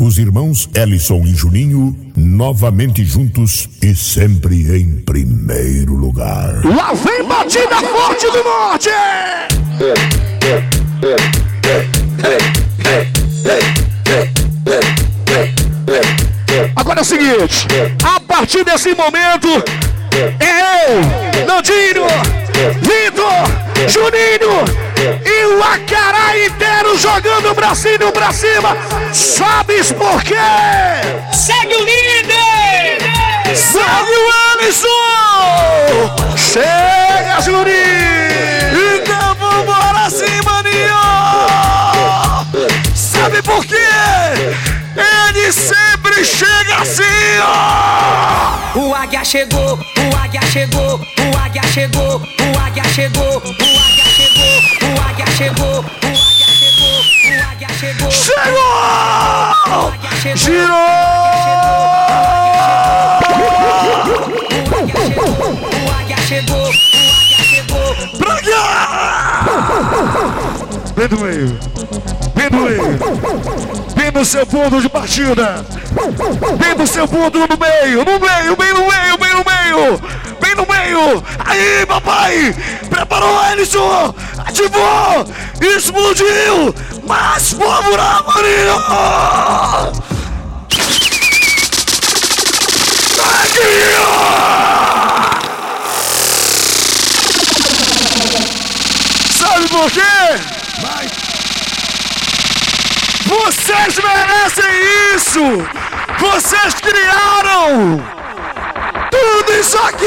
Os irmãos Ellison e Juninho, novamente juntos e sempre em primeiro lugar. Lá vem batida forte do norte! Agora é o seguinte, a partir desse momento, é eu, Nandinho, Vitor, Juninho e o Acará inteiro jogando o bracinho pra cima. Sabes por quê? Segue o líder! Segue o Alisson! Chega, Juninho! Então vambora assim, maninho! Sabe por quê? Ele sempre chega assim, ó! O águia chegou, o águia chegou, o águia chegou, o águia chegou, o águia chegou, o águia chegou, o águia chegou, o águia chegou. Chegou! Girou! O águia chegou, o águia chegou. Pra cá! Vem do meio! Vem do meio! Vem no seu fundo de partida! Vem no seu fundo no meio! No meio, bem no meio, bem no meio! Bem no meio! Aí, papai! Preparou, Ellison! Ativou! Explodiu! Mais pólvora, Marinho! Sabe por quê? Vocês merecem isso! Vocês criaram tudo isso aqui!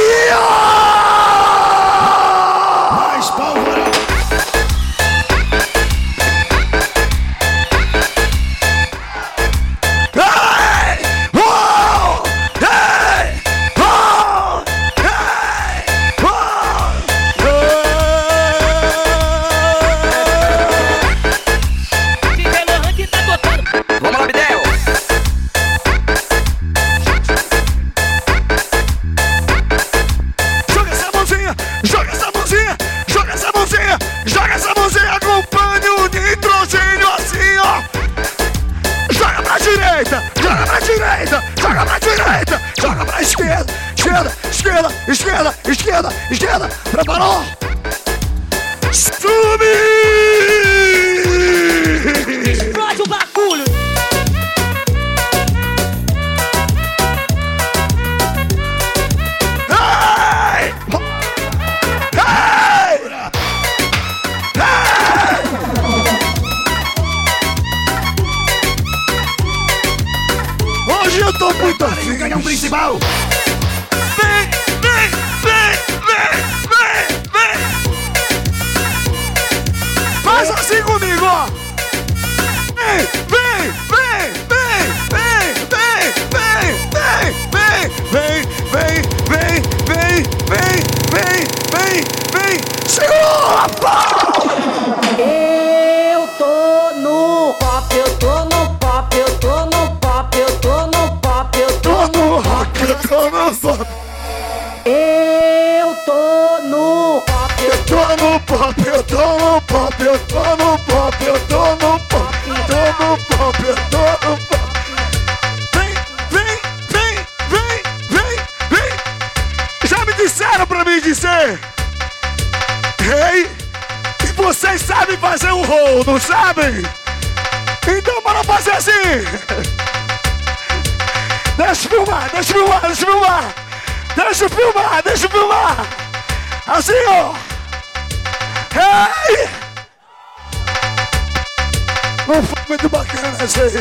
Mas foi muito bacana essa aí.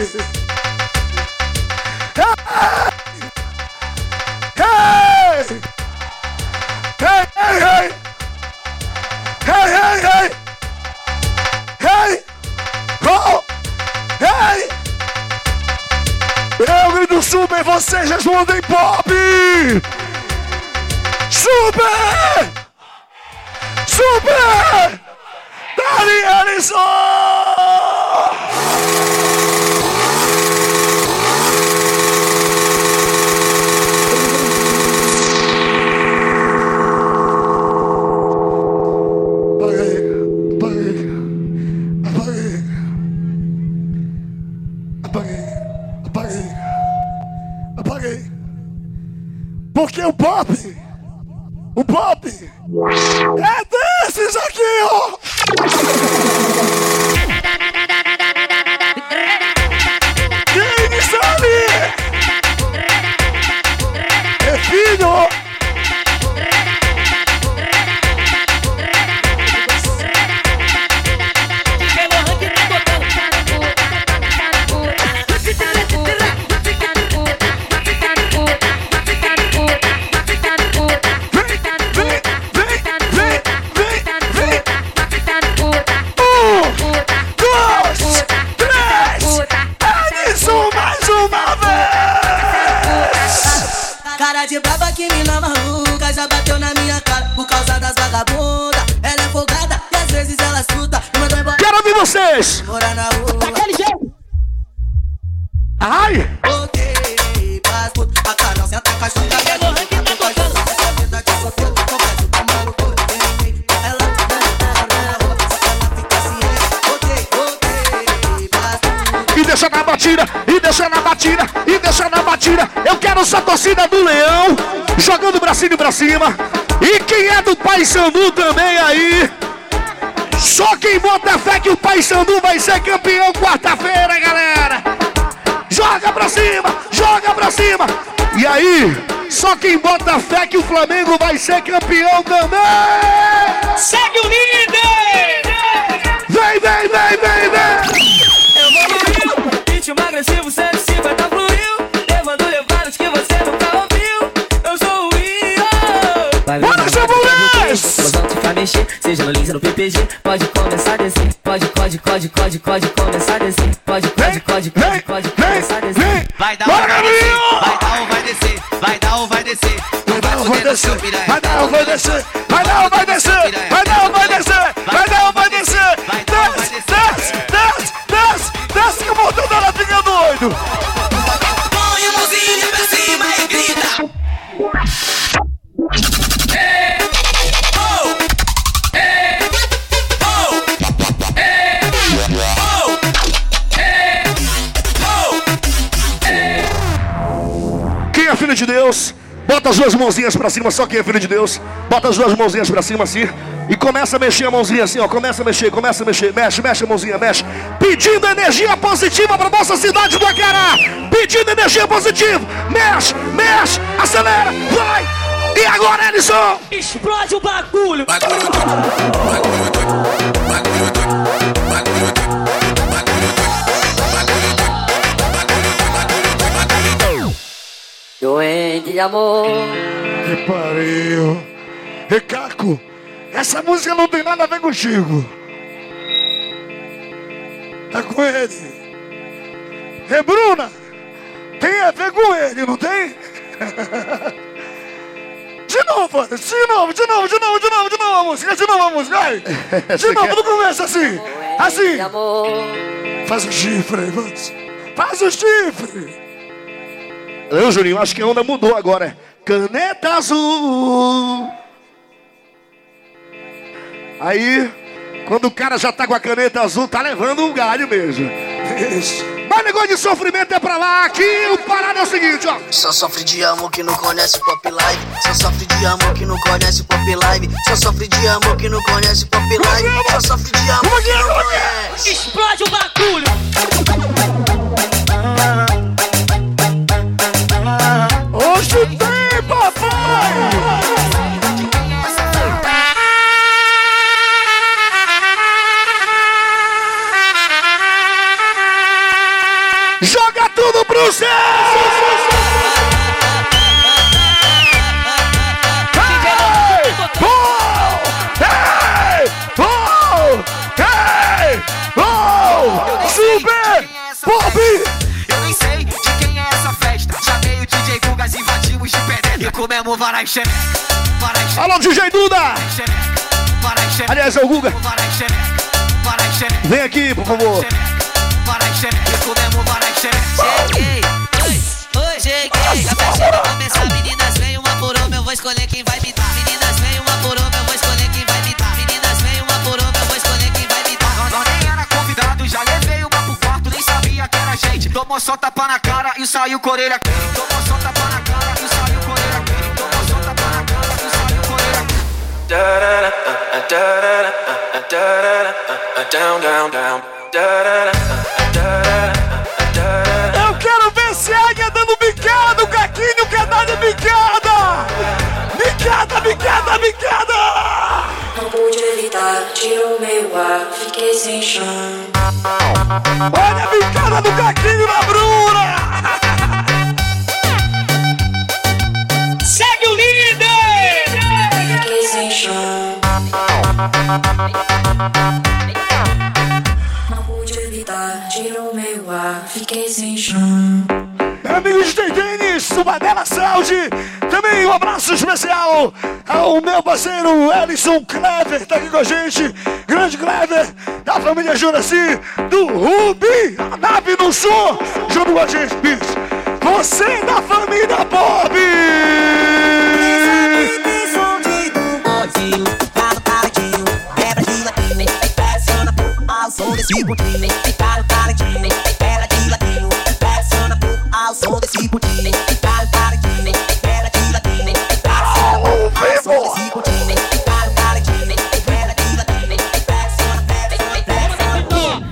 Hey! Hey, hey, hey! Hey, hey, hey! Hey! Hey! Eu do Super, vocês jejum em pop! Super! Super! Dani Ellison! Porque o pop, o pop, é desses aqui, ó. Batida, e deixa na batida. Eu quero essa torcida do Leão jogando o bracinho pra cima. E quem é do Paysandu também aí? Só quem bota fé que o Paysandu vai ser campeão quarta-feira, galera. Joga pra cima, joga pra cima. E aí, só quem bota fé que o Flamengo vai ser campeão também. Segue o líder. Vem, vem, vem, vem, vem. Eu vou no ritmo agressivo, 150 mexer, seja no Lins ou no PPG. Pode começar a descer, pode, pode, pode, pode, pode começar a descer. Pode, pode, pode, pode, pode começar a descer. Vai dar ou vai descer, vai dar ou vai descer, vai dar ou vai descer. Vai dar ou vai descer, vai dar ou vai descer, vai dar ou vai descer, Deus, bota as duas mãozinhas pra cima, só quem é filho de Deus, bota as duas mãozinhas pra cima assim, e começa a mexer a mãozinha assim, ó, começa a mexer, começa a mexer, mexe, mexe a mãozinha, mexe, pedindo energia positiva pra nossa cidade do Acará, pedindo energia positiva, mexe, mexe, acelera, vai, e agora, Ellison? Explode o bagulho! Bagulho doido, bagulho doido, bagulho Doente de amor. Que pariu. Recaco, essa música não tem nada a ver contigo. É com ele. E Bruna, tem a ver com ele, não tem? De novo, de novo, de novo, de novo, de novo, de novo a música, de novo a música, vai. De novo, no começo assim, assim. Faz o chifre aí, vamos. Faz o chifre. Não, Juninho, acho que a onda mudou agora. É caneta azul. Aí, quando o cara já tá com a caneta azul, tá levando um galho mesmo. Isso. Mas negócio de sofrimento é pra lá. Aqui o parado é o seguinte, ó. Só sofre de amor que não conhece pop live. Só sofre de amor que não conhece pop live. Só sofre de amor que não conhece pop live. Só sofre de amor que não conhece. Explode o bagulho! Hoje tem, papai! Joga tudo pro céu! De. E comemos varai xereca, varai xereca, Alô, DJ Duda! xereca, varai xereca. Aliás, é o Guga. Varai xereca, varai xereca. Vem aqui, por favor. Varai xereca, e comemos varai xereca. Cheguei, oi, oi, cheguei. A festa vai começar, meninas, vem uma por uma, eu vou escolher quem vai me dar. Meninas, vem uma por uma, eu vou escolher quem vai me dar. Meninas, vem uma por uma, eu vou escolher quem vai me dar. Nós nem era convidado, já levei uma pro quarto, nem sabia que era gente. Tomou só tapa na cara e saiu com orelha quente. Tomou só tapa na cara e saiu Eu quero ver se águia dando bicada, o caquinho quer dar de bicada! Bicada, bicada, bicada! Não pude evitar, tirou meu ar, fiquei sem chão. Olha a bicada do caquinho Não pude evitar, tirou meu ar, fiquei sem chão. Meu amigo de Denis, Subadela Saúde, também um abraço especial ao meu parceiro Ellison Clever, tá aqui com a gente, grande Clever, da família Juraci, do Rubi, a nave no som, junto com a gente, bicho. Você é da família Bob!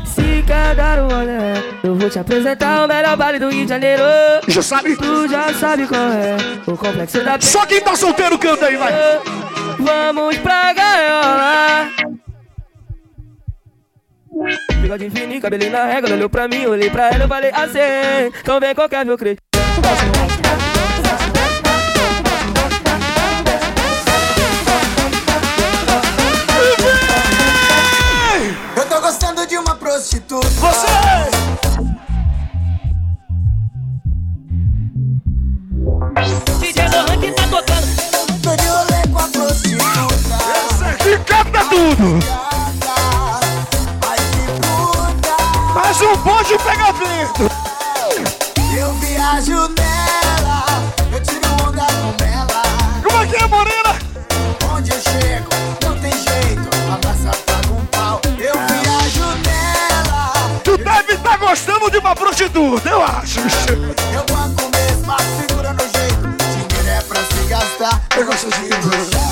Se quer dar um olé, eu vou te apresentar o melhor baile do Rio de Janeiro. Já sabe? Tu já sabe qual é o complexo da Só quem tá solteiro canta aí, vai! Vamos pra gaiola. Bigode fininho, cabelinho na régua, ela olhou pra mim, olhei pra ela, eu falei assim. Então vem qualquer meu creio. Eu tô gostando de uma prostituta. Você! DJ Lohan que tá tocando. Tô de rolê com a prostituta. Aqui capta tudo! Mas o bonde pega vento! Eu viajo nela. Eu tiro onda com ela. Como é que é, Morena? Onde eu chego, não tem jeito. A massa paga um pau. Eu viajo nela. Tu deve estar gostando de uma prostituta, eu acho. Eu banco mesmo, a figura no jeito. Dinheiro é pra se gastar. Eu gosto de!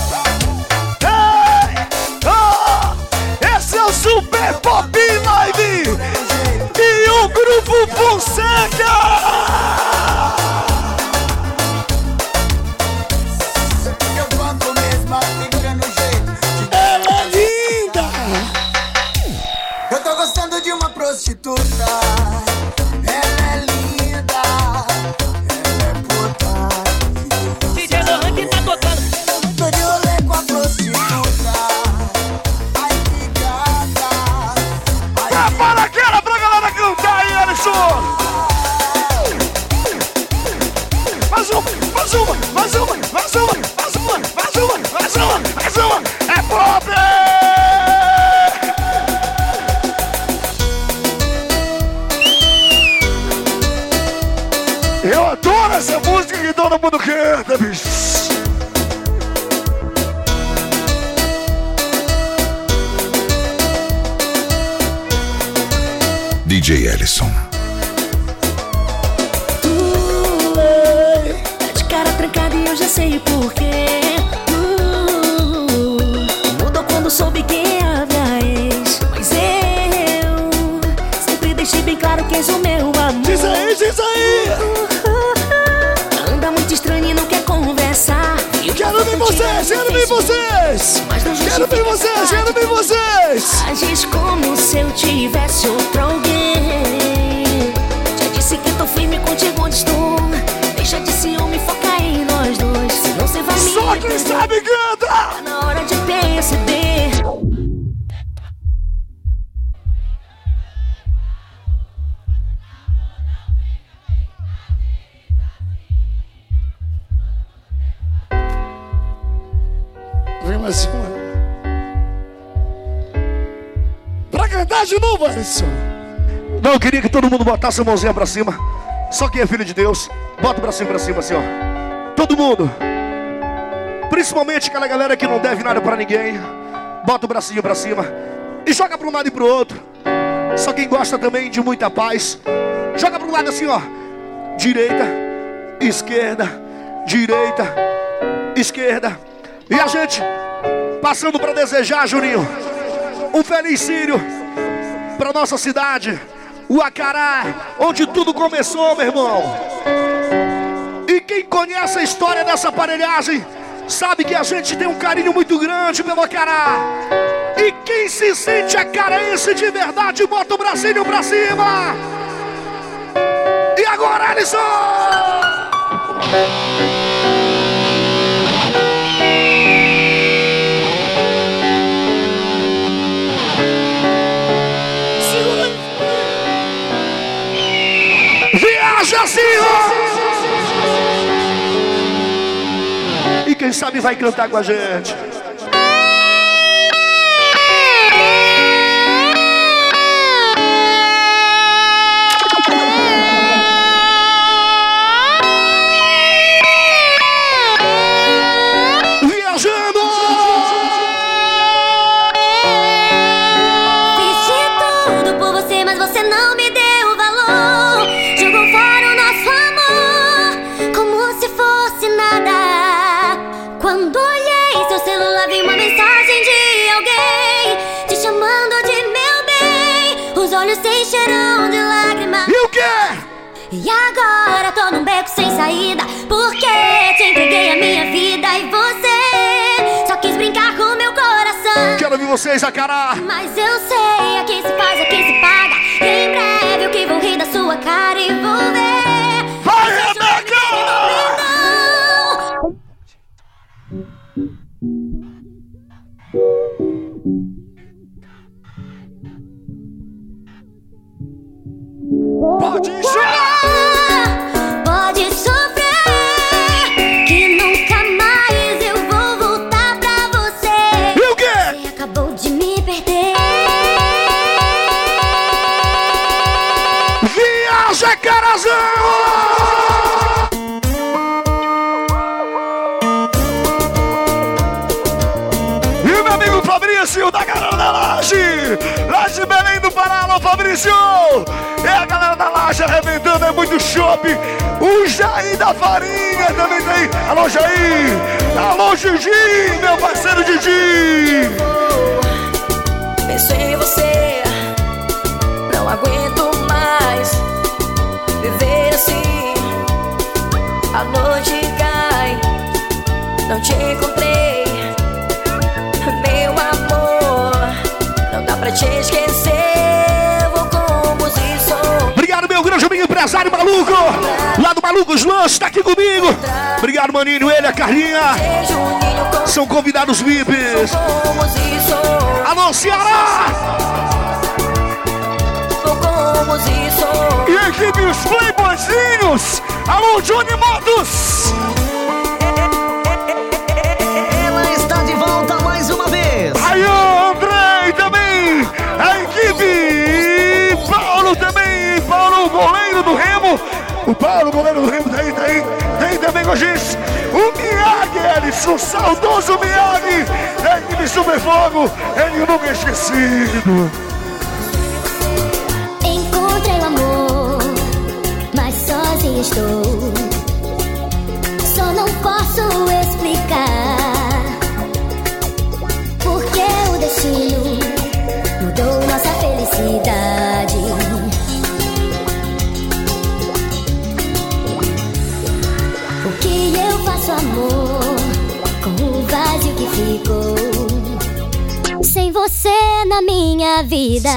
Novo, Alisson. Não, queria que todo mundo botasse a mãozinha pra cima. Só quem é filho de Deus, bota o bracinho pra cima assim, ó. Todo mundo. Principalmente aquela galera que não deve nada pra ninguém. Bota o bracinho pra cima. E joga pra um lado e pro outro. Só quem gosta também de muita paz. Joga pro lado assim, ó. Direita, esquerda, direita, esquerda. E a gente passando para desejar, Juninho, um feliz Sírio para nossa cidade, o Acará, onde tudo começou, meu irmão. E quem conhece a história dessa aparelhagem sabe que a gente tem um carinho muito grande pelo Acará. E quem se sente acarense de verdade, bota o bracinho pra cima. E agora, Alisson! Assim, E quem sabe vai cantar com a gente. Saída Porque te entreguei a minha vida E você só quis brincar com meu coração Quero ver vocês, Acará! Mas eu sei, aqui se faz, aqui se paga maninho, ele, a Carlinha! São convidados VIPs! Alô, Ceará! E a equipe Os Playboyzinhos! Alô, Johnny Motos! Ela está de volta mais uma vez. Aí, André também a equipe Paulo também, Paulo, goleiro do Remo. O Paulo, goleiro do Remo, tá aí, tá aí, tá aí também com a gente. O Miyagi, Ellison, o saudoso Miyagi, da equipe Super Fogo, ele nunca esquecido. Encontrei o amor, mas sozinha estou. Você na minha vida.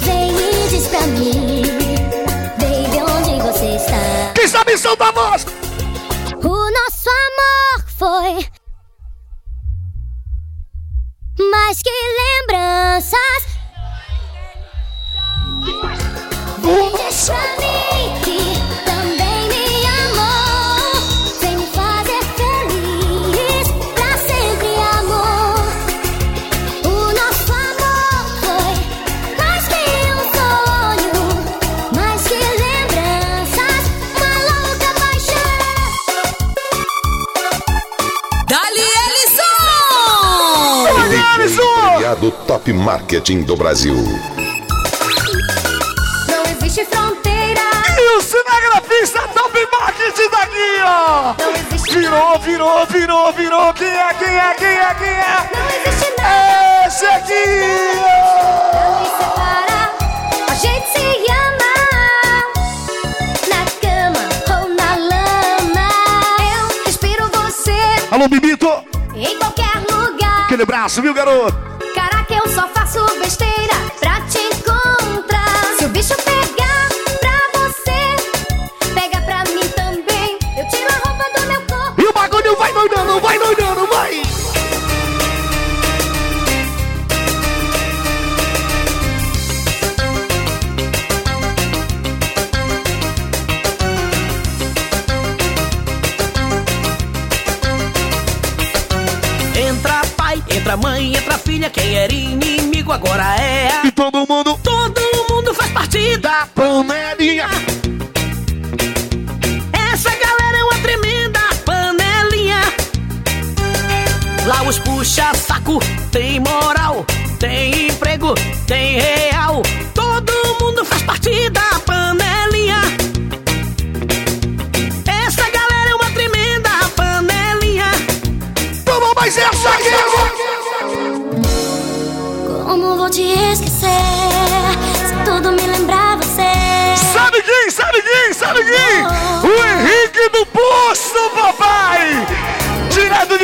Vem e diz pra mim, baby, onde você está? Quem sabe solta a voz? O nosso amor foi mais que lembranças. Top Marketing do Brasil. existe fronteira. E o cinegrafista Top Marketing daqui, ó. Não existe Virou, virou, virou, virou. Quem é, quem é, quem é, quem é? Não existe nada. Esse aqui, Não ó. me separa. A gente se ama. Na cama ou na lama. Eu respiro você Alô, Bibito. em qualquer lugar. Aquele braço, viu, garoto? Só faço besteira pra te encontrar. Se o bicho pegar entra mãe, entra filha. Quem era inimigo agora é. E todo mundo Todo mundo faz parte da. da panelinha. Essa galera é uma tremenda panelinha. Lá os puxa saco, tem moral, tem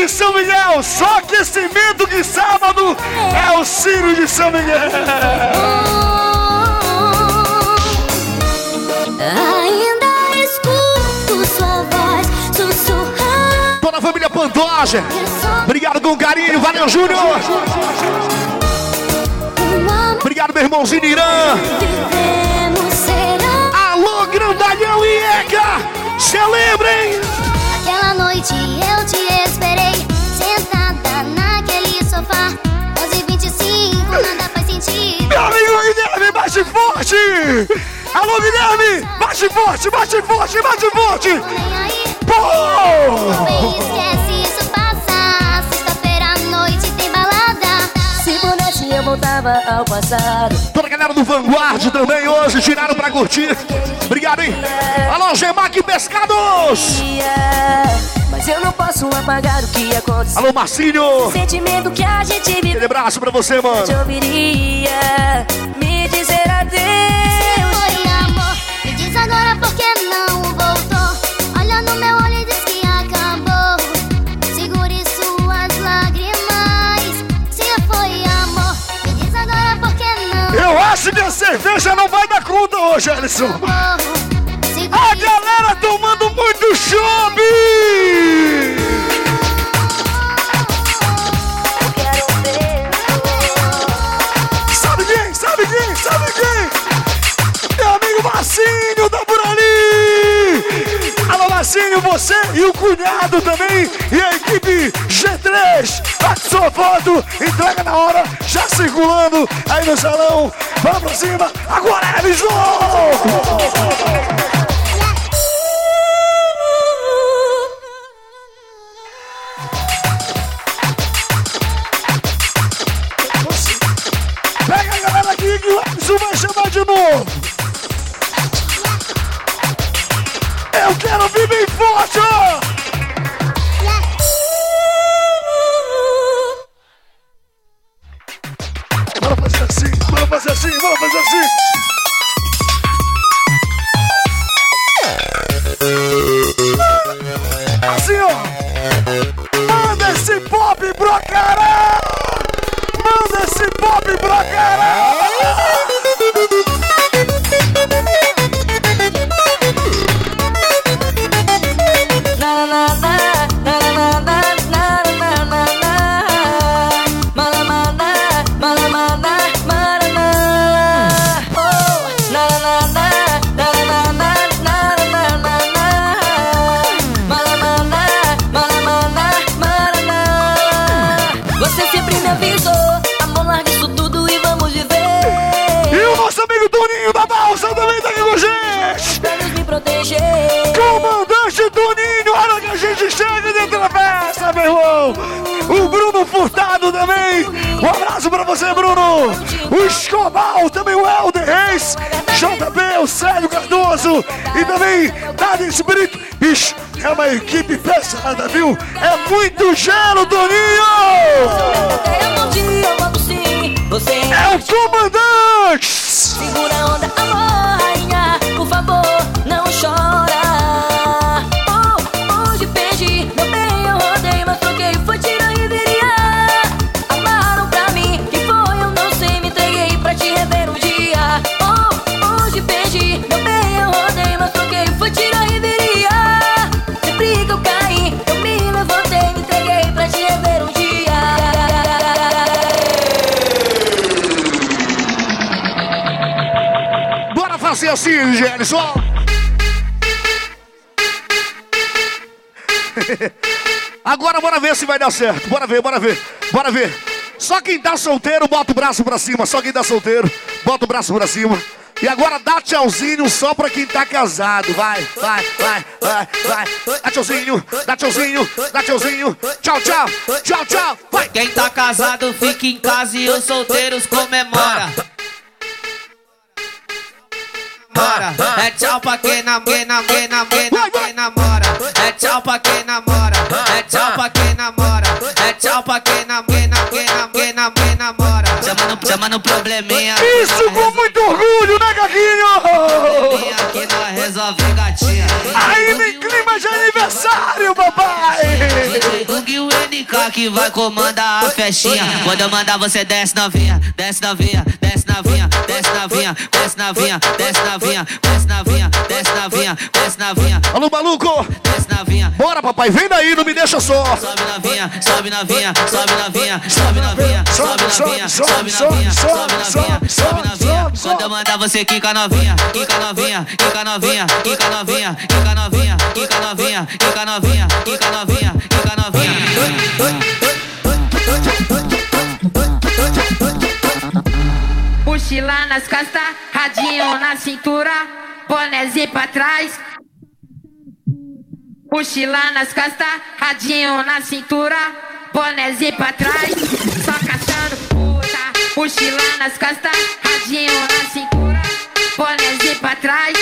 de São Miguel, só aquecimento que sábado é o Ciro de São Miguel. Ainda escuto sua voz sussurrar. Toda a família Pantoja, obrigado com carinho, valeu Júnior! Obrigado meu irmãozinho Irã! Alô, grandalhão e Eca! Celebrem! Aquela noite eu te Alô, Guilherme! Bate forte, bate forte, bate forte! Pô! bem esquece isso passa. Sexta-feira à noite tem balada. Se pudesse eu voltava ao passado Toda a galera do Vanguard também hoje tiraram pra curtir. Obrigado, hein? Alô, Gemac Pescados! Mas eu não posso apagar o que aconteceu Alô, Marcinho! Sentimento que a gente Aquele viveu abraço pra você, mano. Eu ouviria adeus Oi, amor, me diz agora por que não voltou. Olha no meu olho e diz que acabou. Segure suas lágrimas. Se foi amor, me diz agora por que não Eu acho que a cerveja não vai dar conta hoje, Alisson. A galera tomando muito chopp! Marcinho, você e o cunhado também e a equipe G3. Bate sua foto, entrega na hora, já circulando aí no salão. Vamos pra cima, agora é Lisboa! Watch! Equipe pesada, viu? É muito gelo, você É o comandante! Segura a onda, amor, assim, Gerson! Agora bora ver se vai dar certo. Bora ver, bora ver, bora ver. Só quem tá solteiro, bota o braço pra cima. Só quem tá solteiro, bota o braço pra cima. E agora dá tchauzinho só pra quem tá casado. Vai, vai, vai, vai, vai. Dá tchauzinho, dá tchauzinho, dá tchauzinho. Tchau, tchau, tchau, tchau. Vai. Quem tá casado fica em casa e os solteiros comemora. Namora. É tchau pra quem namora, quem namora, quem namora, quem namora. É tchau pra quem namora, é tchau pra quem namora. É tchau pra quem namora, quem namora, quem namora, quem namora, quem namora. Chama no, chama no probleminha. Isso com muito orgulho, né, Gaguinho? Que nós resolve gatinha. Aí vem clima de aniversário, papai! Doug e o NK que vai comandar a festinha. Quando eu mandar você desce novinha, desce novinha, desce novinha, desce novinha, desce novinha, desce novinha, desce novinha, desce novinha, desce novinha, Alô, maluco! desce novinha. Bora, papai, vem daí, não me deixa só! Sobe novinha, sobe novinha, sobe novinha, sobe novinha, sobe novinha, sobe novinha, sobe novinha, sobe novinha. Quando eu mandar você quica novinha, quica novinha, quica novinha, quica novinha, quica novinha, quica novinha, quica novinha, quica novinha, quica novinha. Mochila nas costas, radinho na cintura, bonézinho pra trás. Mochila nas costas, radinho na cintura, bonézinho pra trás. Só caçando puta. Mochila nas costas, radinho na cintura, bonézinho pra trás.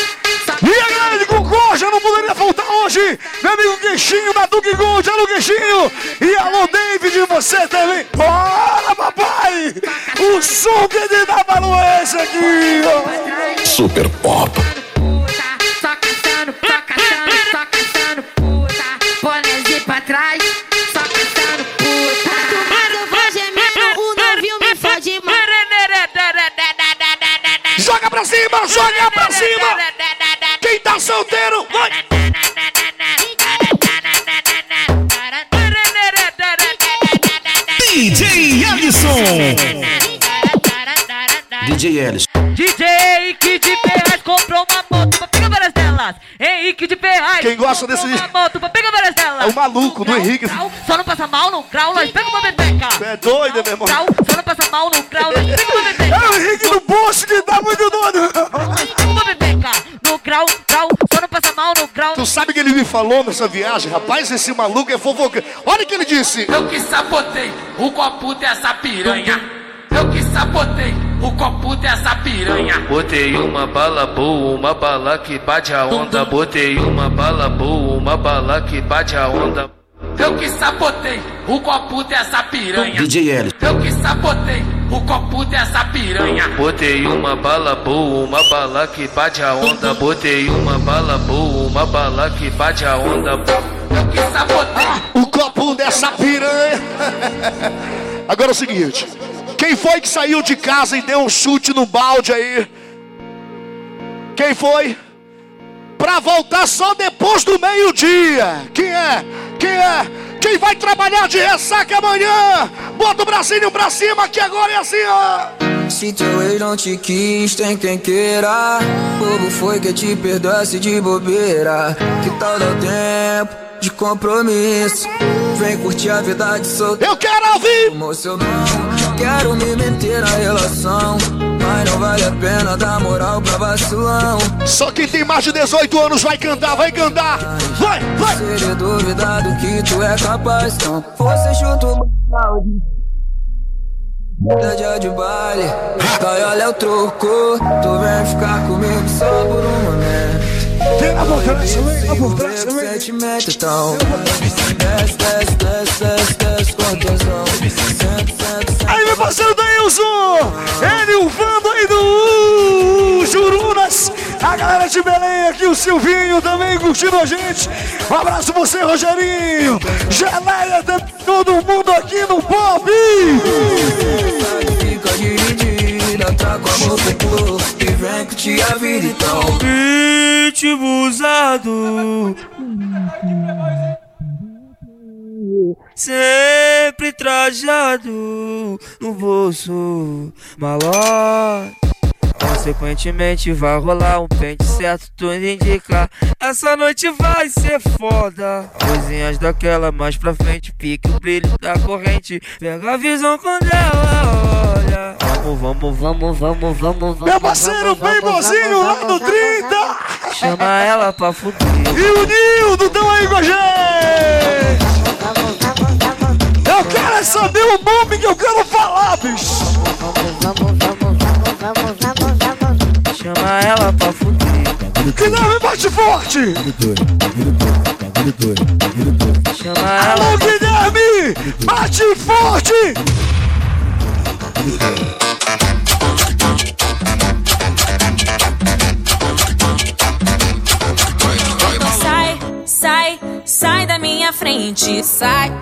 E a galera de Concorja não poderia faltar hoje! Meu amigo Queixinho da Duque Gold, alô Queixinho! E alô David, você também! Bora, papai! O som que ele dá valor é esse aqui, ó! Super Pop. Joga pra cima, joga pra cima! Quem tá solteiro, vai! DJ Ellison. DJ Ellison. DJ Henrique de Ferraz comprou uma moto pra pegar várias delas. Henrique de Ferraz. Quem gosta comprou desse- Uma moto pra pegar várias delas. É o maluco do Henrique. Só não passa mal no nós pega uma bebeca. É doido, meu irmão? Só não passa mal no nós pega uma Poço que tá muito doido! Uma bebeca. No grau, grau, só não passa mal no grau. Tu sabe o que ele me falou nessa viagem? Rapaz, esse maluco é fofoca. Olha o que ele disse. Eu que sabotei o copo dessa piranha. Eu que sabotei o copo dessa piranha. Botei uma bala boa, uma bala que bate a onda. Botei uma bala boa, uma bala que bate a onda. Eu que sabotei o copo dessa piranha. DJ Ellison. Eu que sabotei o copo dessa piranha. Botei uma bala boa, uma bala que bate a onda. Botei uma bala boa, uma bala que bate a onda. Eu que sabotei O copo dessa piranha. Agora é o seguinte. Quem foi que saiu de casa e deu um chute no balde aí? Quem foi? Pra voltar só depois do meio-dia. Quem é? Quem é? Quem vai trabalhar de ressaca amanhã? Bota o bracinho pra cima que agora é assim, ó. Se teu ex não te quis, tem quem queira. Bobo foi que te perdoasse de bobeira. Que tal dar tempo de compromisso? Vem curtir a vida de solteiro. Eu quero ouvir! Moço, eu não quero me meter na relação. Mas não vale a pena dar moral pra vacilão. Só quem tem mais de 18 anos vai cantar, vai cantar. Vai, vai! Seria duvidado que tu é capaz. Então, você chuta o balde. Dia de baile, vai olha o troco. Tu vem ficar comigo só por um momento. Vem por trás, vem vem. Sentimento então. Desce, desce, desce, desce, desce com tesão. Senta, parceiro Deilson! Ele, o Vando aí do Jurunas! A galera de Belém aqui, o Silvinho também curtindo a gente. Um abraço pra você, Rogerinho! Geleia, todo mundo aqui no Pop! Fica dividida, tá com amor pro povo. E vem que te a vida então. Ritmo usado. Sempre trajado no bolso malote. Consequentemente vai rolar um pente certo, tudo indica Essa noite vai ser foda Coisinhas daquela mais pra frente Pique o brilho da corrente Pega a visão quando ela olha Vamos, vamos, vamos, vamos, vamos, vamos Meu parceiro Playboyzinho lá do 30! Chama ela pra fuder E o Nildo tão aí com a gente! Eu quero é saber o nome que eu quero falar, bicho! Chama ela pra fuder Que nome bate forte! Chama ela Alô, Guilherme! Bate forte! Sai, sai, sai da minha frente. Sai,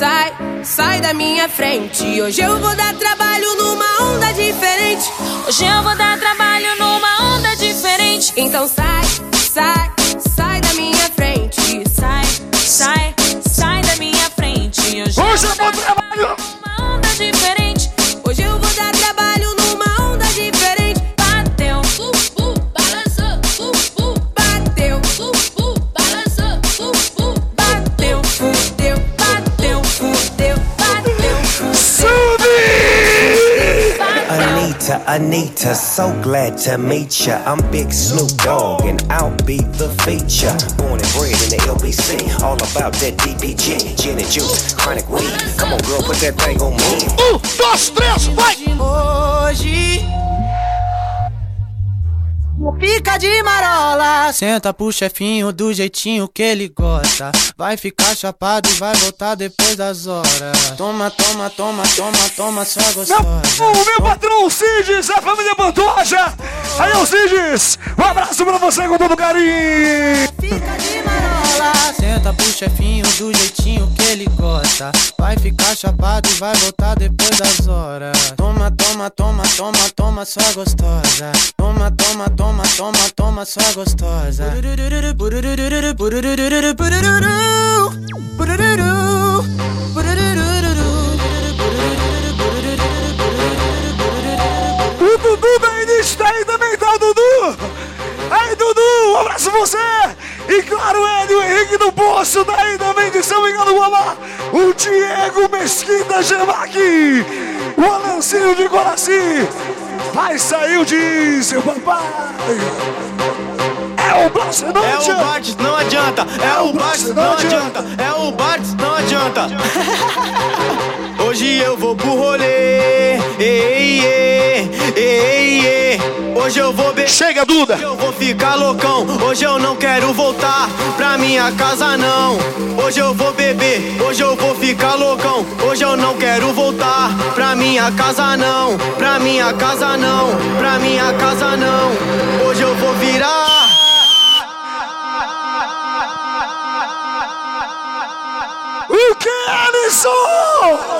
sai, sai da minha frente. Hoje eu vou dar trabalho numa onda diferente. Hoje eu vou dar trabalho numa onda diferente. Então sai, sai, sai da minha frente. Sai, sai, Anita, Anita, so glad to meet ya. I'm Big Snoop Dogg, and I'll be the feature. Born and bred in the LBC, all about that DPG, gin and juice, chronic weed. Come on, girl, put that thing on me. Um, dois, três, vai! Hoje Fica de marola Senta pro chefinho do jeitinho que ele gosta Vai ficar chapado e vai voltar depois das horas Toma, toma, toma, toma, toma, só gostosa O meu patrão Cides, a família Pantoja! Aí, ô Cides! Um abraço pra você com todo carinho! Fica de marola Senta pro chefinho do jeitinho que ele gosta. Vai ficar chapado e vai voltar depois das horas. Toma, toma, toma, toma, toma, só gostosa. Toma, toma, toma, toma, toma, só gostosa. Dudu da Inista Dudu, um abraço pra você! E claro, ele, o Henrique do Poço, daí também de São Miguel do Guamá, o Diego Mesquita Gemac, o Alancinho de Coraci, vai sair o diesel, papai! É o Blast, não É o adianta! Bartz, não adianta. É o Bartz, não adianta. É o Bartz, não adianta. Hoje eu vou pro rolê. Ei, ei, ei, ei. Hoje eu vou beber. Chega, Duda! Eu vou ficar loucão. Hoje eu não quero voltar pra minha casa, não. Hoje eu vou beber. Hoje eu vou ficar loucão. Hoje eu não quero voltar pra minha casa, não. Pra minha casa, não. Pra minha casa, não. Hoje eu vou virar. O que, Alisson?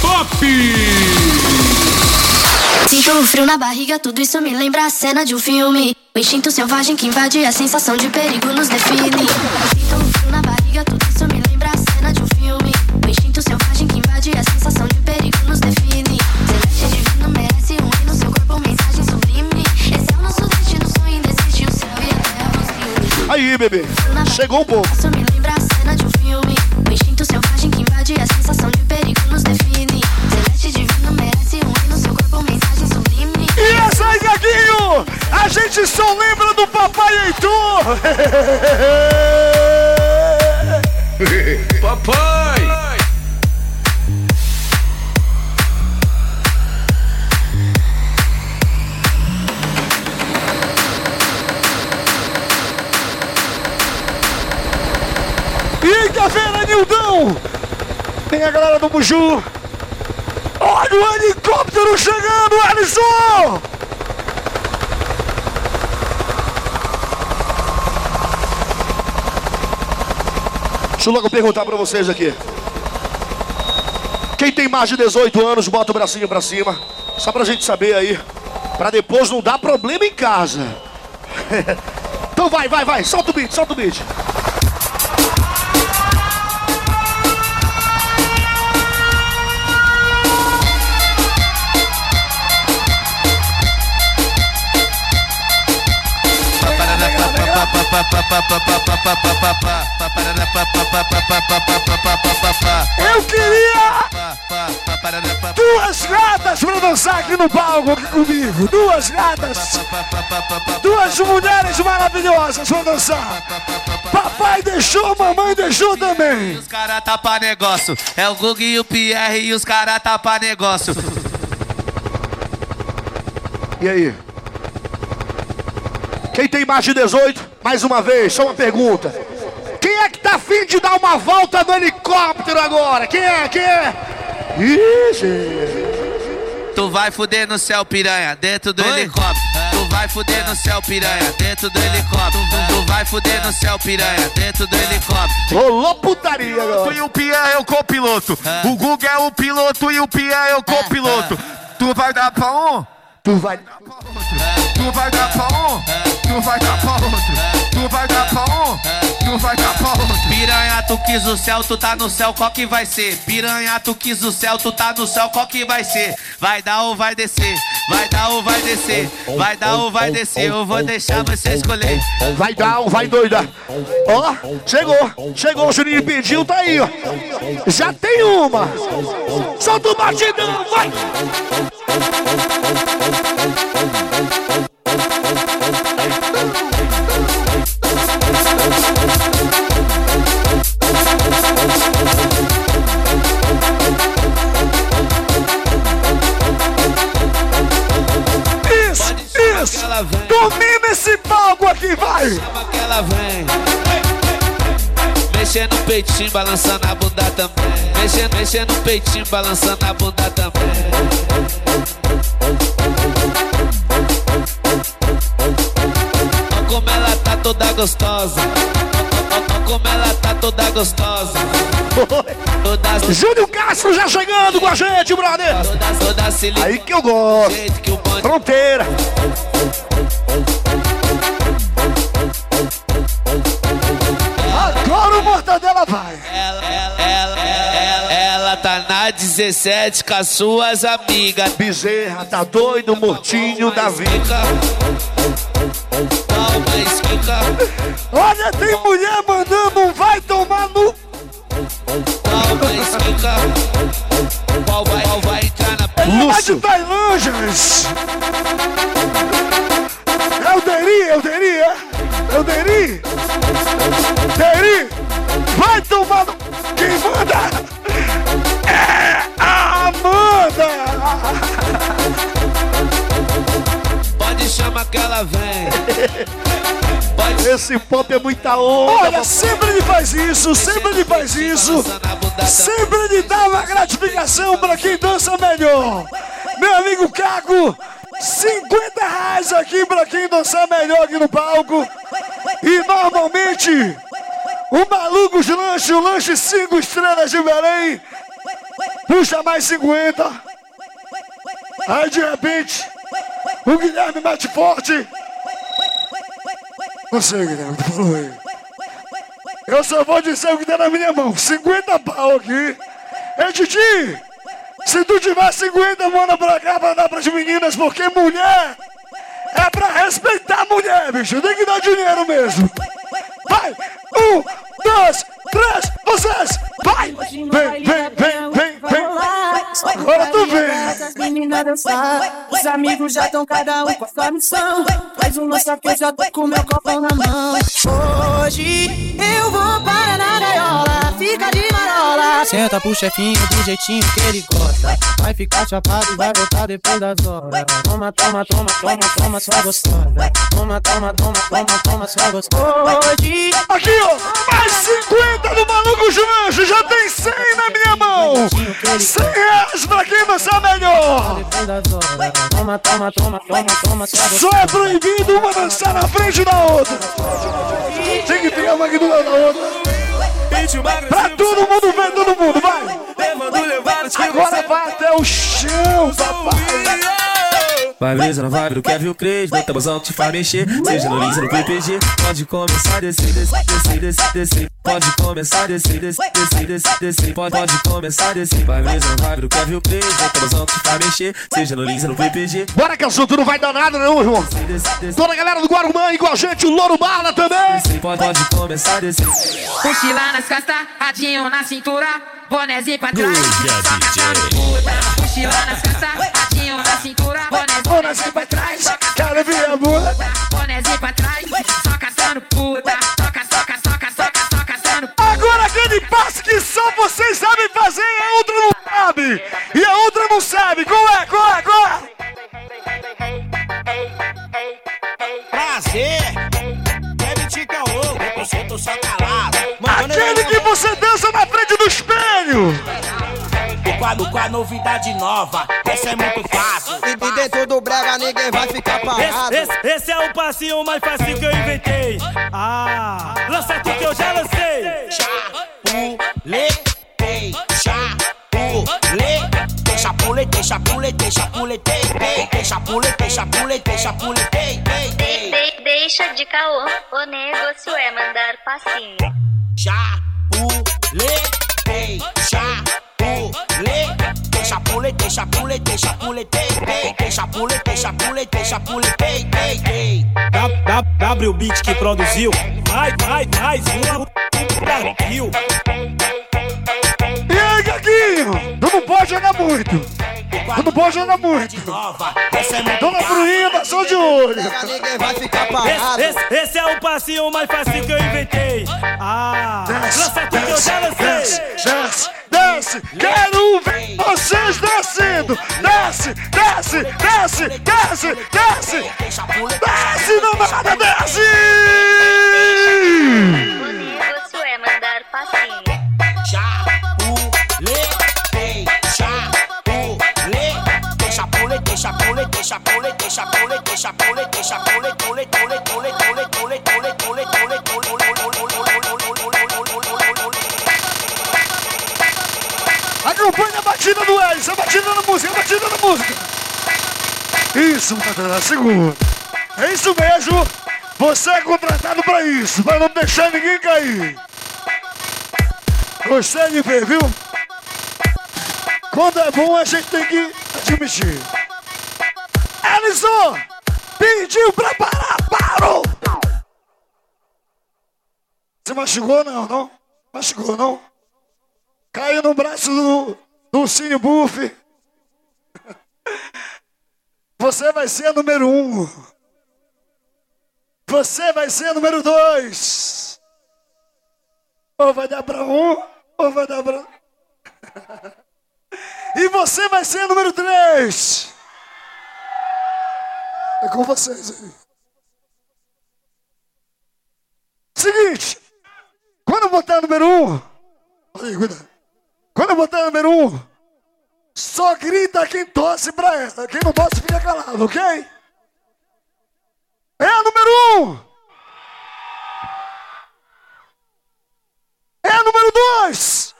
Pop! Sinto o frio na barriga, tudo isso me lembra a cena de um filme. O instinto selvagem que invade a sensação de perigo nos define. Sinto o bebê. Chegou um pouco. Isso me lembra a cena de um filme. O instinto selvagem que invade a sensação de perigo nos define. Celeste divino merece um rei no seu corpo, mensagem sublime. E essa aí, Gaguinho! A gente só lembra do Papai Heitor! Papai! Tem a galera do Buju! Olha o helicóptero chegando, Alisson! Deixa eu logo perguntar pra vocês aqui. Quem tem mais de 18 anos, bota o bracinho pra cima. Só pra gente saber aí. Pra depois não dar problema em casa. então vai, vai, vai. Solta o beat, solta o beat. Eu queria duas gatas pra dançar aqui no palco aqui comigo. Duas gatas. Duas mulheres maravilhosas pra dançar. Papai deixou, mamãe deixou também. Os cara tá pra negócio. É o Gug e o Pierre e os cara tá pra negócio. E aí? Quem tem mais de 18? Mais uma vez, só uma pergunta. Quem é que tá afim de dar uma volta no helicóptero agora? Quem é? Quem é? Ixi. Tu vai fuder no céu, piranha, dentro do helicóptero. Tu vai fuder no céu, piranha, dentro do helicóptero. Tu vai fuder no céu, piranha, dentro do helicóptero. Rolou putaria agora. E o Pia é o copiloto. O Guga é o piloto e o Pia é o copiloto. Tu vai dar pra um? Tu vai. Tu vai dar pra um? Tu vai dar pra outro. Tu vai dar pra um? Tu vai dar pra outro. Piranha, tu quis o céu, tu tá no céu, qual que vai ser? Piranha, tu quis o céu, tu tá no céu, qual que vai ser? Vai dar ou vai descer? Vai dar ou vai descer? Vai dar ou vai descer? Eu vou deixar você escolher. Vai dar ou vai doida? Ó, chegou. Chegou, o Juninho pediu, tá aí, ó. Já tem uma. Solta o batidão, vai. Isso. Domina esse palco aqui, vai. Chama que ela vem. Mexendo no peitinho, balançando a bunda também. Mexendo, mexendo no peitinho, balançando a bunda também. Olha como ela tá toda gostosa. Olha como ela tá toda gostosa. Júlio Castro já chegando com a gente, brother. Aí que eu gosto. Que Fronteira. Agora o Mortadela vai. Ela, ela, ela, ela, ela tá na 17 com as suas amigas. Bezerra tá doido, mortinho da vida. Olha, tem mulher mandando um vai tomar no. Qual vai, qual vai entrar na Lúcio. de Tailândias. É o Deri, é o Deri, é? É o Deri. Vai tomar no... Quem manda? É a Amanda. Pode chamar que ela vem. Esse pop é muita onda. Olha, sempre ele faz isso, sempre ele faz isso. Sempre ele dá uma gratificação pra quem dança melhor. Meu amigo Caco, 50 reais aqui pra quem dançar melhor aqui no palco. E normalmente, o Malucos Lanche, o lanche 5 estrelas de Belém, puxa mais 50. Aí de repente, o Guilherme bate forte. Sei, Guilherme, falou aí. Eu só vou dizer o que tem na minha mão. 50 pau aqui. Ei, Titi! Se tu tiver 50, manda pra cá pra dar pras meninas, porque mulher é pra respeitar mulher, bicho. Tem que dar dinheiro mesmo. Vai! Um, dois, três, vocês! Vai! Vem, vem, vem, vem, vem! Agora tu vem! As meninas dançar, os amigos já estão cada um com a sua missão. Faz um lança que eu já tô com meu copão na mão. Hoje eu vou para na gaiola, fica de. Senta pro chefinho do jeitinho que ele gosta. Vai ficar chapado e vai voltar depois das horas. Toma, toma, toma, toma, toma, sua gostosa. Toma, toma, toma, toma, toma, sua gostosa. Hoje. Aqui, ó! Mais 50 do Maluco Juranjo! Já tem 100 na minha mão! 100 reais pra quem dançar melhor! Toma, toma, toma, toma, toma, sua gostosa. Só é proibido uma dançar na frente da outra! Tem que pegar uma aqui do lado da outra! Pra todo mundo ver, todo mundo, vai! Agora vai até o chão, papai! Vai brisa na vibe do Kevin Cres, no tabuzão que te faz mexer. Seja no Lins no PPG, pode começar a descer, descer, descer, descer, descer. Pode começar a descer, descer, descer, descer, descer. Pode, pode começar a descer. Vai brisa na vibe do Kevin Cres, no tabuzão que te faz mexer. Seja no Lins no PPG. Bora que assunto não vai dar nada, não, irmão. Toda a galera do Guarumã igual a gente, o Louro Bala também. Pode, pode começar a descer. Mochila nas costas, radinho na cintura, bonezinho pra trás. Cachando puta. Mochila nas costas, radinho na cintura, bonezinho Bonezinho pra trás, quero ver a bunda. Bonezinho pra trás, só caçando puta. Toca, soca, soca, soca, só caçando puta. Agora aquele passe que só vocês sabem fazer e a outra não sabe. E a outra não sabe. Qual é? Qual é? Qual é? Prazer! Deve te caô, eu sou só calado. preocupado com a novidade nova. Essa é muito fácil. E, de dentro do brega ninguém vai ficar parado. Esse, esse, esse, é o passinho mais fácil que eu inventei. Ah, lança tu que eu já lancei. Chapuletei, chapuletei. Deixa pule, deixa pule, deixa pule, deixa pule, deixa pule, deixa pule, Deixa de caô, o negócio é mandar passinho. Chapuletei. chapule, te deixa, te chapule, te deixa, te deixa, te deixa, te chapule, te te te. W Beat que produziu, vai, vai, mais um. Brasil. E aí, Gaguinho? Tu não pode jogar muito. Tu não pode jogar muito. É Dona Bruninha só de olho. Ninguém vai ficar Esse, esse, esse é o passinho mais fácil que eu inventei. Ah, lança tu que eu já lancei. Desce, desce, quero ver vocês descendo. Desce, desce, desce, desce, desce. Desce, namorada, desce! O negócio é mandar passinho. Chapuletei, Acompanha a batida do Elis, a batida da música, a batida da música. Isso, Matheus, segura. É isso mesmo. Você é contratado pra isso, pra não deixar ninguém cair. Gostei de ver, viu? Quando é bom, a gente tem que admitir. Ellison, pediu pra parar, parou! Você machucou não, não? Machucou não? Caiu no braço do, do Cine Buff. Você vai ser a número um. Você vai ser a número dois. Ou vai dar pra um, ou vai dar pra. E você vai ser a número três. É com vocês aí. Seguinte, quando eu botar número um, aí, cuidado. Quando eu botar número um, só grita quem torce pra ela. Quem não torce fica calado, ok? É a número um. É a número dois.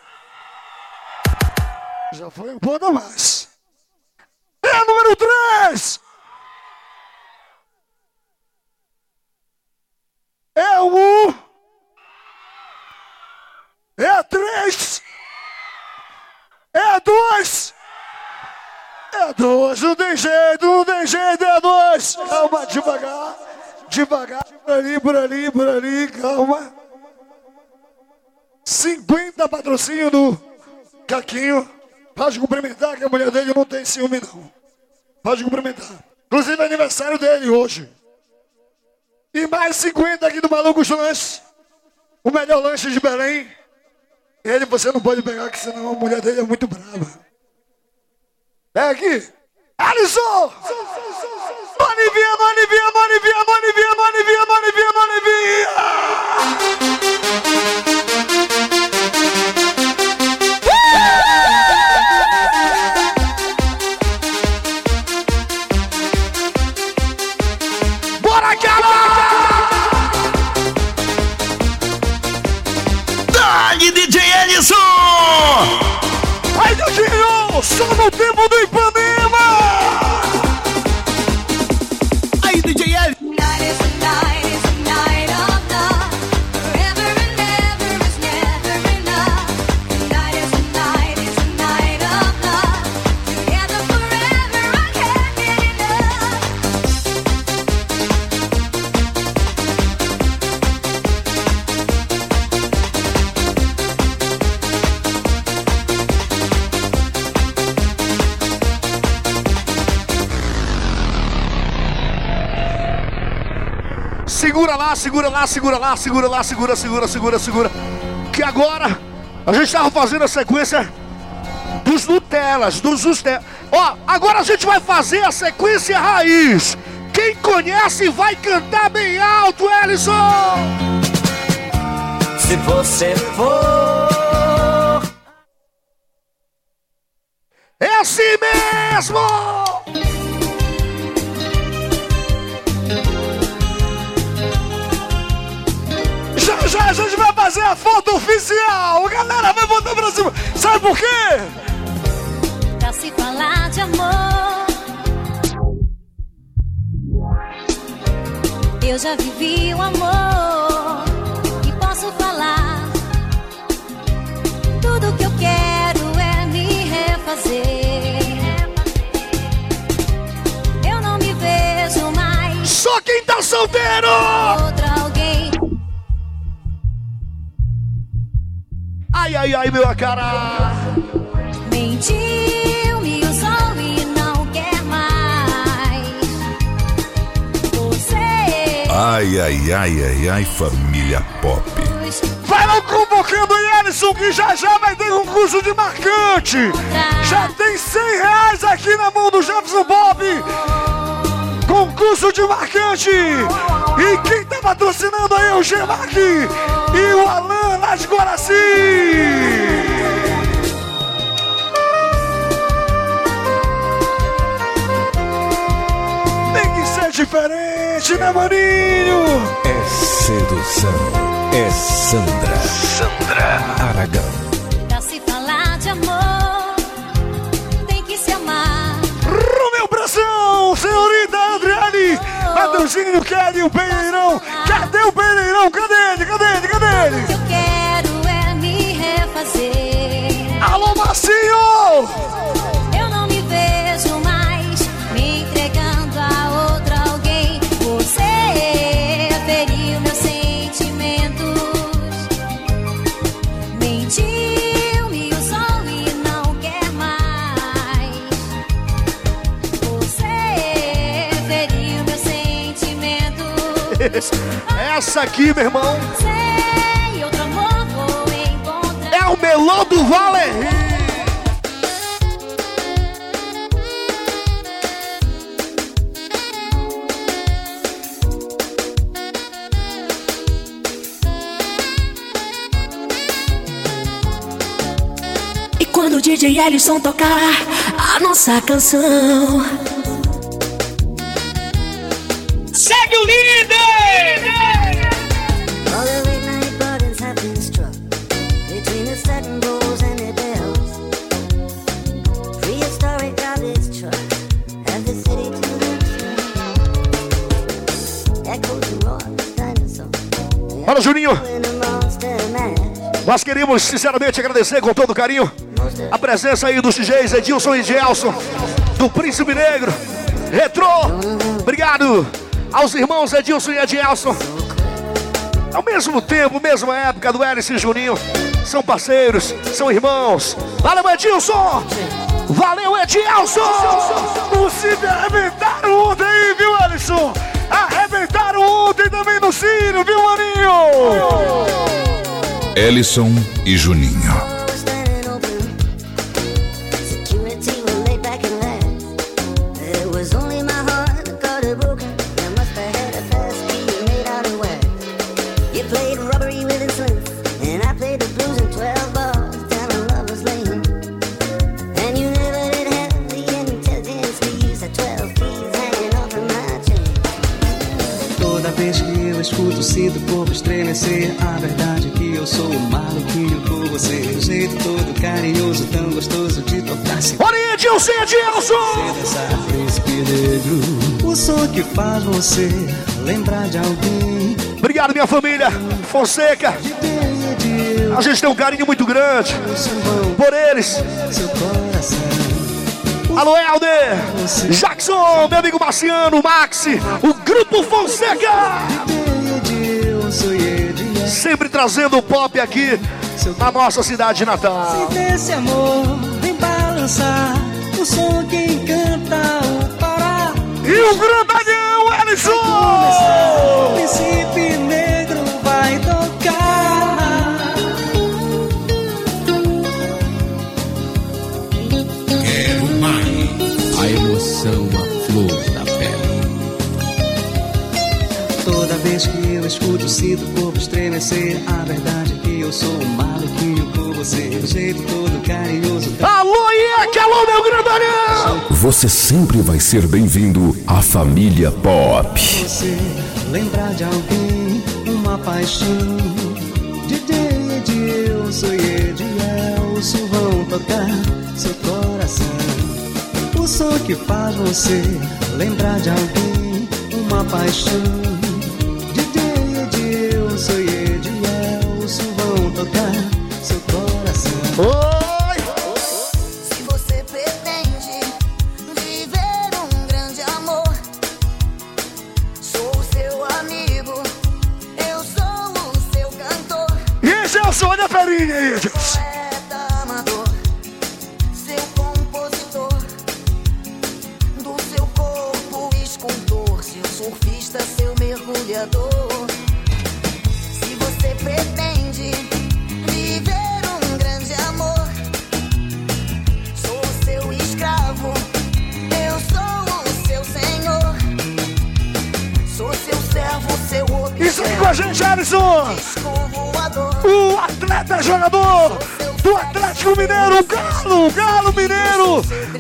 Já foi um pouco a mais. É a número três. É um. É três. É dois. É dois. Não tem jeito, não tem jeito. É dois. Calma, devagar. Devagar. Por ali, por ali, por ali. Calma. 50 patrocínio do Caquinho. Pode cumprimentar que a mulher dele não tem ciúme, não. Pode cumprimentar. Inclusive é aniversário dele hoje. E mais 50 aqui do Maluco Lanche. O melhor lanche de Belém. Ele você não pode pegar, que senão a mulher dele é muito brava. É aqui. Alisson! Mano, via, mano, Só no tempo do Ipanema! Segura lá, segura lá, segura lá, segura segura, segura, segura. Que agora a gente estava fazendo a sequência dos Nutellas, dos Nutellas. Ó, agora a gente vai fazer a sequência raiz. Quem conhece vai cantar bem alto, Ellison! Se você for. É assim mesmo! Oficial! Galera, vai botar pra cima! Sabe por quê? Pra se falar de amor. Eu já vivi o amor e posso falar. Tudo que eu quero é me refazer. Eu não me vejo mais. Só quem tá solteiro! Ai, ai, ai, meu cara! Mentiu, me usou e não quer mais. Você. Ai, ai, ai, ai, ai, família pop. Vai lá convocando o Ellison que já já vai ter um curso de marcante. Já tem 100 reais aqui na mão do Jefferson Bob. Concurso de marcante. E quem tá patrocinando aí é o Gemac e o Alan lá de Guaraci. Tem que ser diferente, né, maninho? É sedução. É Sandra. Sandra Aragão. Pra se falar de amor, tem que se amar. Romeu Bração, senhorita Adeusinho Kelly, o Pereirão. Cadê o Pereirão? Cadê ele? Cadê ele? Cadê ele? Eu quero Essa aqui, meu irmão. É o melão do Valerio. DJ Ellison tocar a nossa canção. Nós queríamos sinceramente agradecer com todo carinho a presença aí dos DJs Edilson e Gelson, do Príncipe Negro, Retrô. Obrigado aos irmãos Edilson e Edilson. Ao mesmo tempo, mesma época do Hélice e Juninho. São parceiros, são irmãos. Valeu, Edilson! Valeu, Edilson! O Cid arrebentaram ontem aí, viu, Ellison? Arrebentaram ontem também no Ciro, viu, Maninho? Ellison e Juninho. Sou um maluquinho por você. O jeito todo carinhoso, tão gostoso de tocar-se. Olha aí, Edilson e Edilson! O som que faz você lembrar de alguém. Obrigado, minha família. Fonseca. A gente tem um carinho muito grande por eles. Alô, Helder. Jackson, meu amigo Marciano, Maxi, o Grupo Fonseca. Sempre trazendo o pop aqui na nossa cidade natal. Sinta esse amor, vem balançar. O som que encanta o Pará. E o grandalhão, Ellison! O príncipe negro vai tocar. Quero mais. A emoção, a flor da pele. Vez que eu escuto, sinto o corpo estremecer. A verdade é que eu sou um maluquinho por você. O jeito todo carinhoso. Alô, Ieck! Alô, meu grandalhão! Você sempre vai ser bem-vindo à família Pop. Você lembrar de alguém, uma paixão. DJ Edilson e Edielson vão tocar seu coração. O som que faz você lembrar de alguém, uma paixão.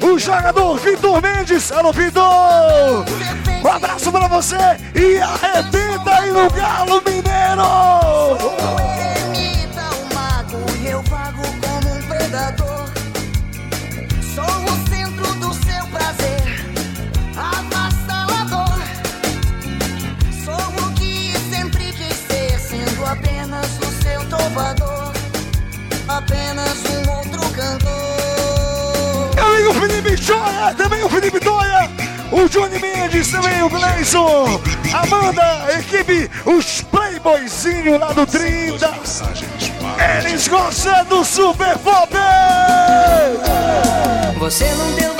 O jogador Vitor Mendes. Alô, Vitor! Um abraço pra você e arrebenta aí no Galo Mineiro! Joia, também o Felipe Doia, o Johnny Mendes, também o Gleison, Amanda, equipe, os Playboyzinho lá do 30. Eles gostam do Super Pop! Você não deu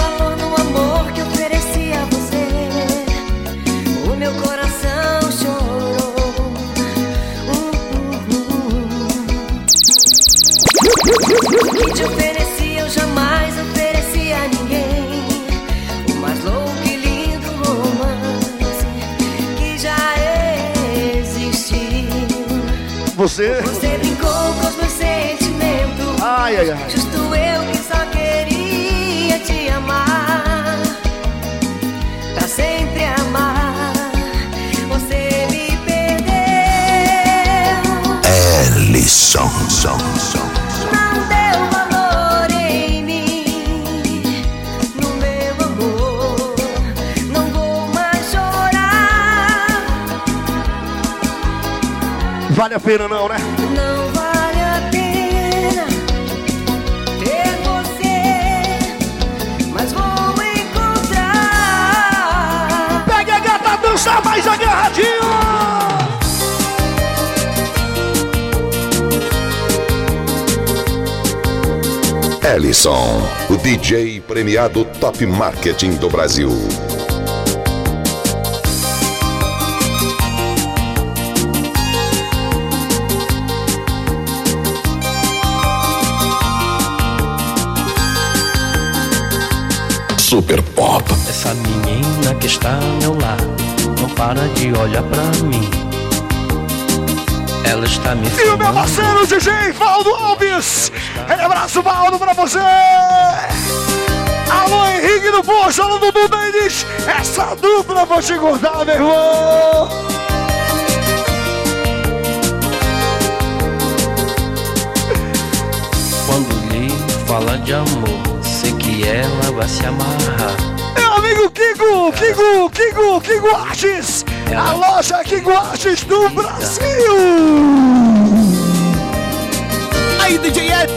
você. Você brincou com os meus sentimentos. Ai, ai, ai. Justo eu que só queria te amar. Pra sempre amar. Você me perdeu. É lição, som, som. A pena não, né? Não vale a pena ter você, mas vou encontrar. Pegue a gata, dança mais agarradinho. Ellison, o DJ premiado Top Marketing do Brasil. Super Pop. Essa menina que está ao meu lado não para de olhar pra mim. Ela está me E o meu filmando. parceiro DJ Valdo Alves. Aquele abraço, Valdo, pra você. Alô, Henrique do Poço, alô, Dudu Mendes. Essa dupla vou te engordar, meu irmão. Quando lhe fala de amor, que ela vai se amarrar. Meu amigo Kiko, Kiko, Kiko, Kiko Artes. A loja Artes do Brasil. Aí, DJ Ed.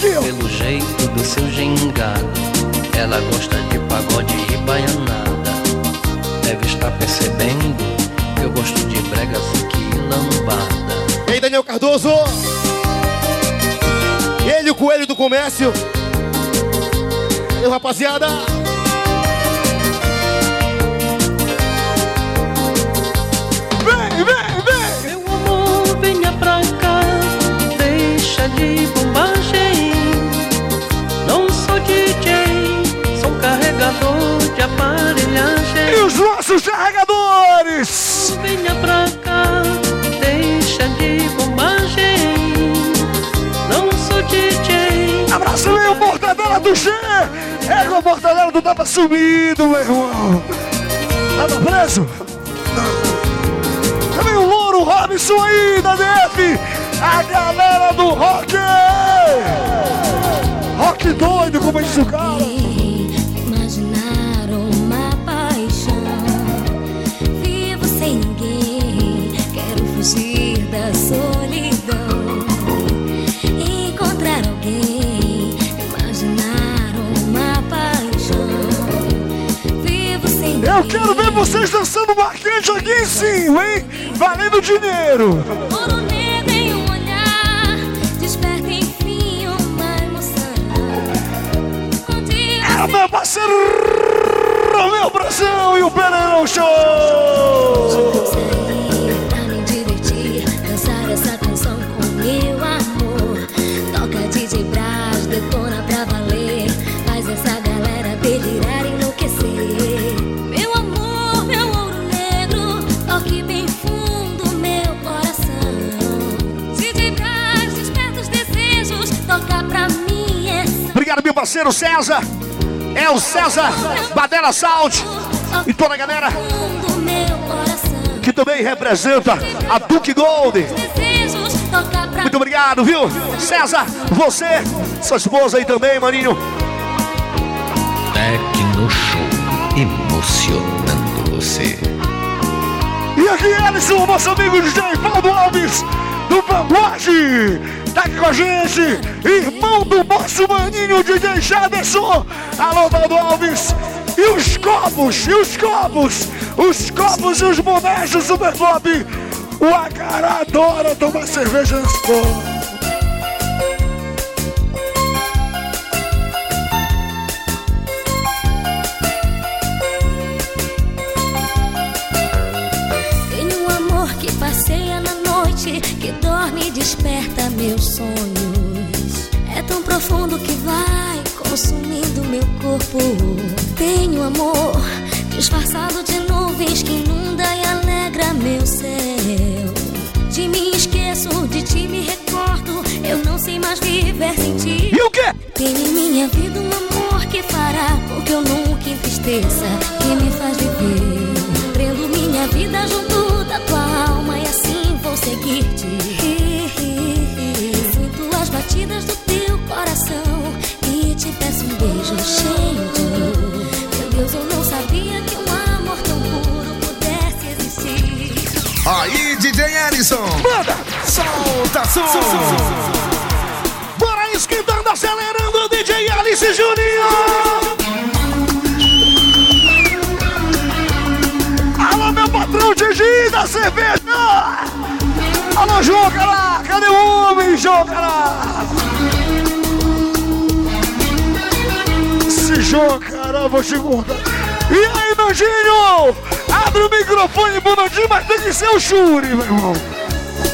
Pelo jeito do seu gingado, ela gosta de pagode e baianada. Deve estar percebendo gosto de brega que lambada. E aí, Daniel Cardoso. Ele, o coelho do comércio. Valeu, rapaziada. Vem, vem, vem. Meu amor, venha pra cá, deixa de bombagem. Não sou DJ, sou carregador de aparelhagem. E os nossos carregadores. Venha pra cá, deixa de. Não sou DJ. Abraço meu, mortadela do G. É com a mortadela do Tava sumido, meu irmão. Tava preso? Também o Louro Robinson aí da DF. A galera do rock. Rock doido, como diz o cara. Eu quero ver vocês dançando marcante aqui em cima, hein? Valendo dinheiro. Ouro negro em um olhar, desperta enfim uma emoção. Contigo É meu parceiro, meu Brasil e o Pereirão Show. Parceiro César. É o César Badela Sound e toda a galera que também representa a Duke Gold. Muito obrigado, viu? César, você, sua esposa aí também, maninho. Tecno Show, emocionando você. E aqui eles, o nosso amigo DJ Paulo Alves, do Vanguard. Tá aqui com a gente, irmão do nosso maninho DJ Jaderson. Alô, Paulo Alves. E os copos, e os copos, os copos e os bonés do Super Pop. O Acará adora tomar cerveja nesse copo. Corpo. Tenho amor disfarçado de nuvens que inunda e alegra meu céu. De mim esqueço, de ti me recordo. Eu não sei mais viver sem ti. E o quê? Tem em minha vida um amor que fará com que eu nunca entristeça e me faz viver. Prendo minha vida junto da tua alma e assim vou seguir-te. Sinto as batidas do e peço um beijo cheio. Meu Deus, eu não sabia que um amor tão puro pudesse existir. Aí, DJ Ellison. Manda! Solta som. Bora esquentando, acelerando, DJ Alice Juninho! Alô, meu patrão Didi da cerveja! Alô, João Cará! Cadê o homem, João Cará? João Cará, vou te contar. E aí, Nandinho? Abre o microfone pro Nandinho, mas tem que ser o Shuri, meu irmão.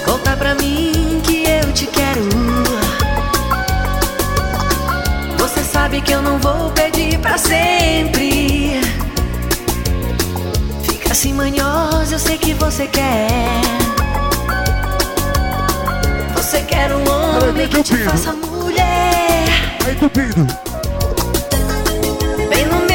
Conta pra mim que eu te quero. Você sabe que eu não vou pedir pra sempre. Fica assim manhosa, eu sei que você quer. Você quer um homem que te faça mulher. Aí, Cupido. Vem no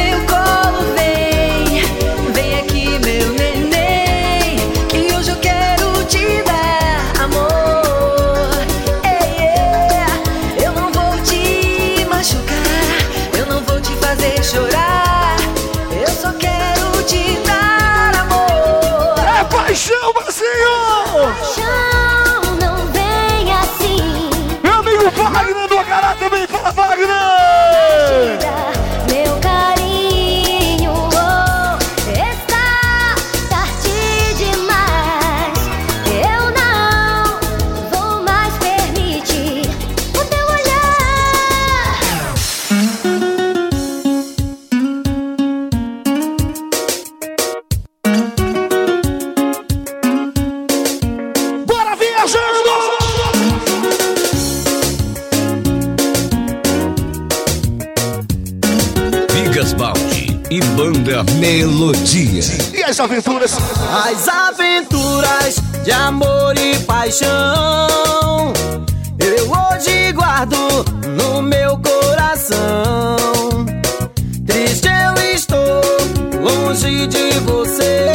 de você.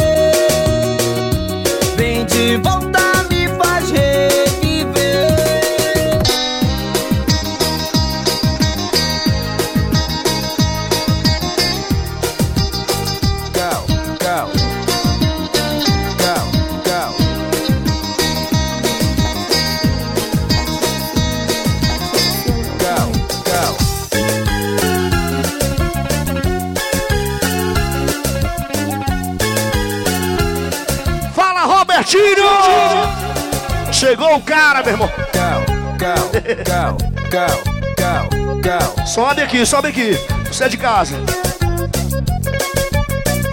Vem de volta, aqui, sobe aqui. Você é de casa.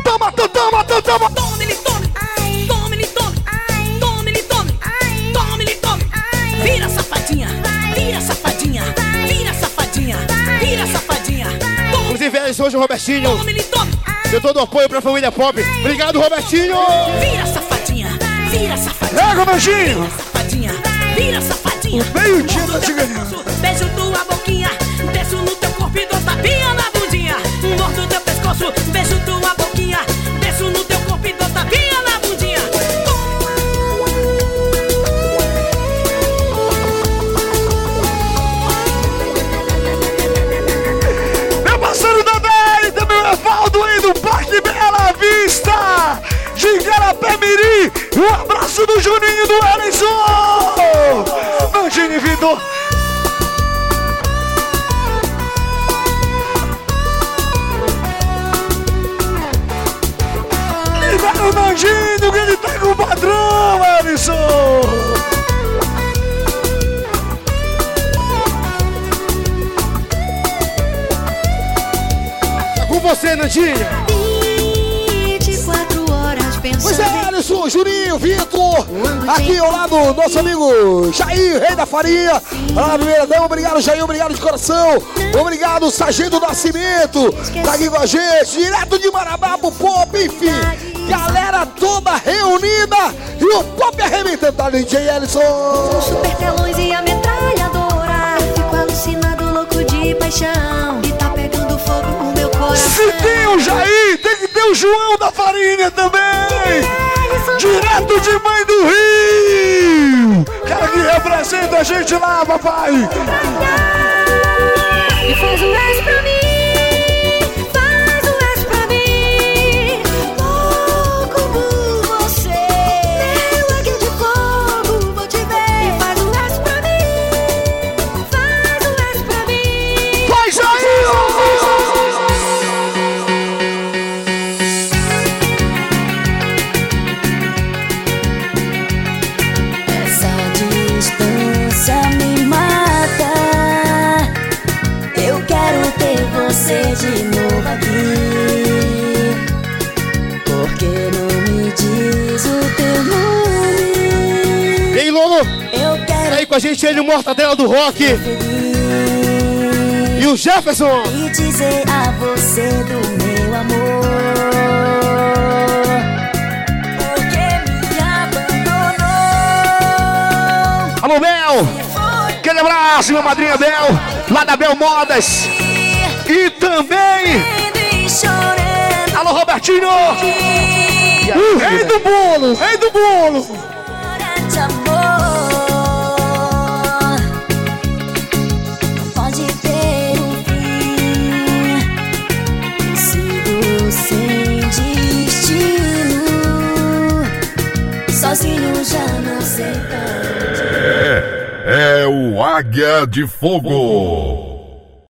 Toma, toma, toma, toma, toma. Tome, ele tome. Ai. Tome, ele tome. Ai. Tome, ele tome. Ai. Tome, ele tome. Ai. Vira, safadinha. Vira, safadinha. Vira, safadinha. Vira, safadinha. Tome, Inclusive, Ellison hoje o Robertinho. tome, ele tome. Deu todo o apoio pra família pop. Obrigado, Robertinho! Vira, safadinha. Vira, safadinha. Pega, Robertinho. Safadinha. Vira, safadinha. Meio dia Mordo tá pescoço, Beijo tua boquinha. Mirim. Um abraço do Juninho do Ellison. Nandinho Vitor. Libera o Nandinho que ele tá com o padrão, Ellison. Com você, Nandinha. Alisson, Juninho, Vitor. Aqui ao lado, nosso amigo Jair, rei da farinha. Ah, primeira dama, obrigado, Jair, obrigado de coração. Obrigado, Sargento Nascimento. Tá aqui com a gente, direto de Marabá pro Pop, enfim. Galera toda reunida e o Pop arrebentando, tá, DJ Ellison? Super telões e a metralhadora. Fico alucinado, louco de paixão. E tá pegando fogo meu Se tem o Jair, tem que ter o João da Farinha também. Direto de Mãe do Rio. Cara que representa a gente lá, papai. E faz um pra mim, com a gente ele, o Mortadela do Rock. E o Jefferson. e dizer a você do meu amor. Porque me abandonou. Alô, Bel. Aquele abraço, minha madrinha Bel. Lá da Bel Modas. E também. Alô, Robertinho. O rei do bolo, rei do bolo. É o Águia de Fogo.